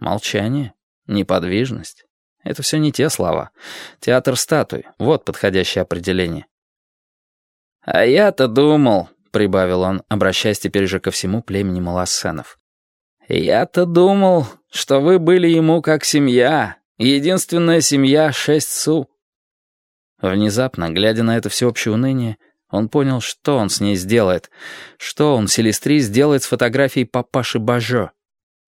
Молчание, неподвижность. Это все не те слова. Театр статуй. Вот подходящее определение. «А я-то думал», — прибавил он, обращаясь теперь же ко всему племени Малосенов. «Я-то думал, что вы были ему как семья, единственная семья шесть су». Внезапно, глядя на это всеобщее уныние, он понял, что он с ней сделает, что он, Селестри, сделает с фотографией папаши Бажо.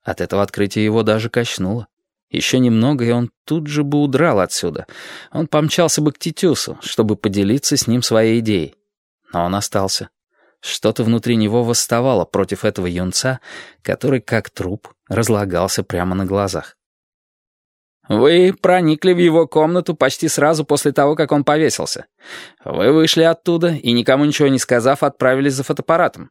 От этого открытия его даже качнуло. Еще немного, и он тут же бы удрал отсюда. Он помчался бы к Титюсу, чтобы поделиться с ним своей идеей. Но он остался. Что-то внутри него восставало против этого юнца, который, как труп, разлагался прямо на глазах. «Вы проникли в его комнату почти сразу после того, как он повесился. Вы вышли оттуда и, никому ничего не сказав, отправились за фотоаппаратом.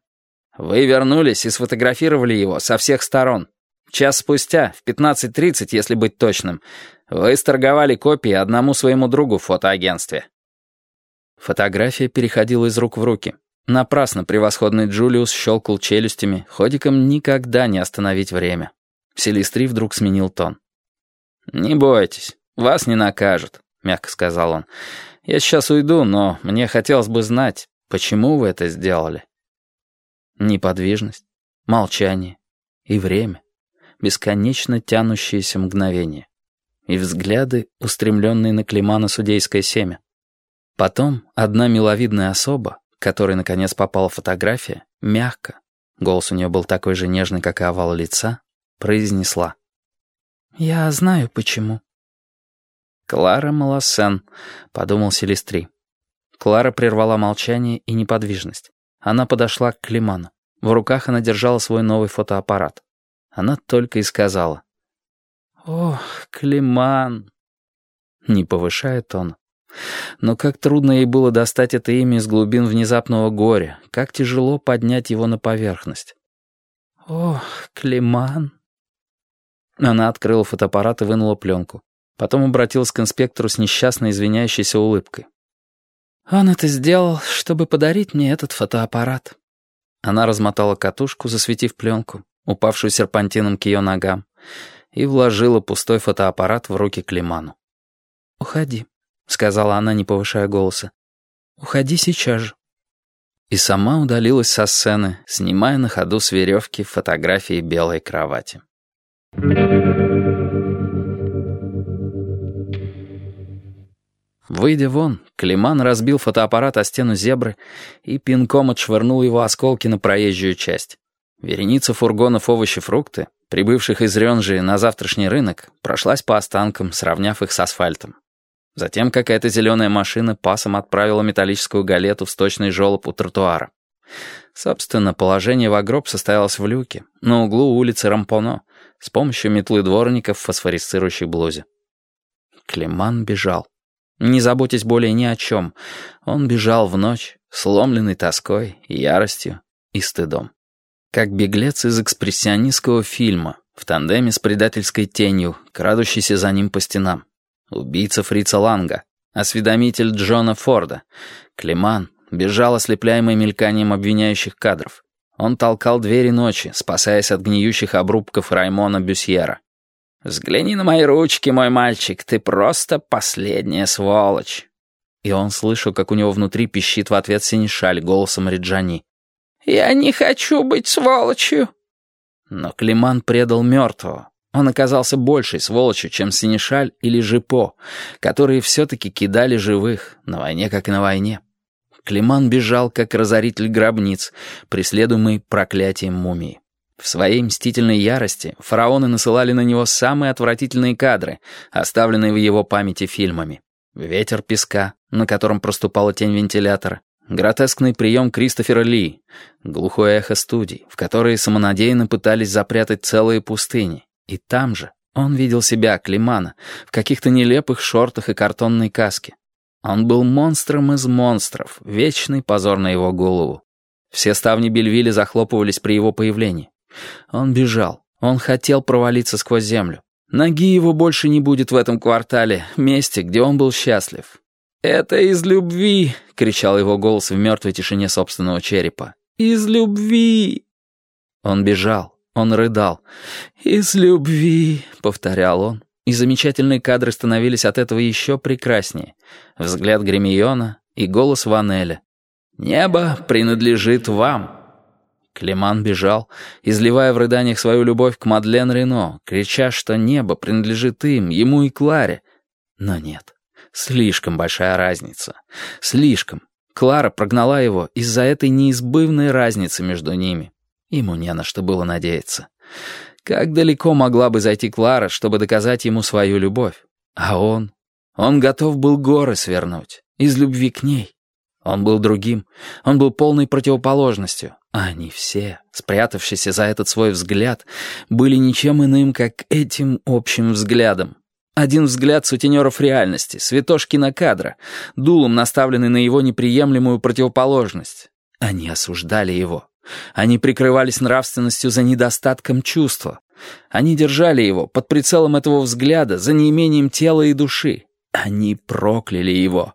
Вы вернулись и сфотографировали его со всех сторон. Час спустя, в 15.30, если быть точным, вы сторговали копии одному своему другу в фотоагентстве». Фотография переходила из рук в руки. Напрасно превосходный Джулиус щелкал челюстями, ходиком никогда не остановить время. Селистри вдруг сменил тон. «Не бойтесь, вас не накажут», — мягко сказал он. «Я сейчас уйду, но мне хотелось бы знать, почему вы это сделали». Неподвижность, молчание и время, бесконечно тянущиеся мгновения, и взгляды, устремленные на Климана судейское семя. Потом одна миловидная особа, которой наконец попала фотография, мягко, голос у нее был такой же нежный, как и овал лица, произнесла. «Я знаю, почему». «Клара Малосен», — подумал Селестри. Клара прервала молчание и неподвижность. Она подошла к Климану. В руках она держала свой новый фотоаппарат. Она только и сказала. «Ох, Климан!» Не повышая тона. Но как трудно ей было достать это имя из глубин внезапного горя, как тяжело поднять его на поверхность. «Ох, Климан!» Она открыла фотоаппарат и вынула пленку. Потом обратилась к инспектору с несчастной извиняющейся улыбкой. «Он это сделал, чтобы подарить мне этот фотоаппарат». Она размотала катушку, засветив пленку, упавшую серпантином к ее ногам, и вложила пустой фотоаппарат в руки Климану. «Уходи», — сказала она, не повышая голоса. «Уходи сейчас же». И сама удалилась со сцены, снимая на ходу с веревки фотографии белой кровати. Выйдя вон, Климан разбил фотоаппарат о стену зебры и пинком отшвырнул его осколки на проезжую часть. Вереница фургонов овощи-фрукты, прибывших из Ренжи на завтрашний рынок, прошлась по останкам, сравняв их с асфальтом. Затем какая-то зеленая машина пасом отправила металлическую галету в сточный желоб у тротуара. Собственно, положение в гроб состоялось в люке, на углу улицы Рампоно, с помощью метлы дворников в фосфорисцирующей блузе. Климан бежал. Не заботясь более ни о чем, он бежал в ночь, сломленный тоской, яростью и стыдом. Как беглец из экспрессионистского фильма, в тандеме с предательской тенью, крадущейся за ним по стенам. Убийца Фрица Ланга, осведомитель Джона Форда. Климан бежал, ослепляемый мельканием обвиняющих кадров. Он толкал двери ночи, спасаясь от гниющих обрубков Раймона Бюсьера. «Взгляни на мои ручки, мой мальчик, ты просто последняя сволочь». И он слышал, как у него внутри пищит в ответ Синишаль голосом Риджани. «Я не хочу быть сволочью». Но Климан предал мертвого. Он оказался большей сволочью, чем Синишаль или Жипо, которые все-таки кидали живых, на войне как на войне. Климан бежал, как разоритель гробниц, преследуемый проклятием мумии. В своей мстительной ярости фараоны насылали на него самые отвратительные кадры, оставленные в его памяти фильмами. Ветер песка, на котором проступала тень вентилятора, гротескный прием Кристофера Ли, глухое эхо студий, в которые самонадеянно пытались запрятать целые пустыни. И там же он видел себя, Климана, в каких-то нелепых шортах и картонной каске, он был монстром из монстров, вечный позор на его голову. Все ставни Бельвилля захлопывались при его появлении. Он бежал, он хотел провалиться сквозь землю. Ноги его больше не будет в этом квартале, месте, где он был счастлив. «Это из любви!» — кричал его голос в мертвой тишине собственного черепа. «Из любви!» Он бежал, Он рыдал. «Из любви», — повторял он. И замечательные кадры становились от этого еще прекраснее. Взгляд Гремиона и голос Ванеля. «Небо принадлежит вам». Клеман бежал, изливая в рыданиях свою любовь к Мадлен Рено, крича, что небо принадлежит им, ему и Кларе. Но нет, слишком большая разница. Слишком. Клара прогнала его из-за этой неизбывной разницы между ними. Ему не на что было надеяться. Как далеко могла бы зайти Клара, чтобы доказать ему свою любовь? А он? Он готов был горы свернуть. Из любви к ней. Он был другим. Он был полной противоположностью. А они все, спрятавшиеся за этот свой взгляд, были ничем иным, как этим общим взглядом. Один взгляд сутенеров реальности, Светошкина кадра, дулом наставленный на его неприемлемую противоположность. Они осуждали его. Они прикрывались нравственностью за недостатком чувства. Они держали его под прицелом этого взгляда за неимением тела и души. Они прокляли его.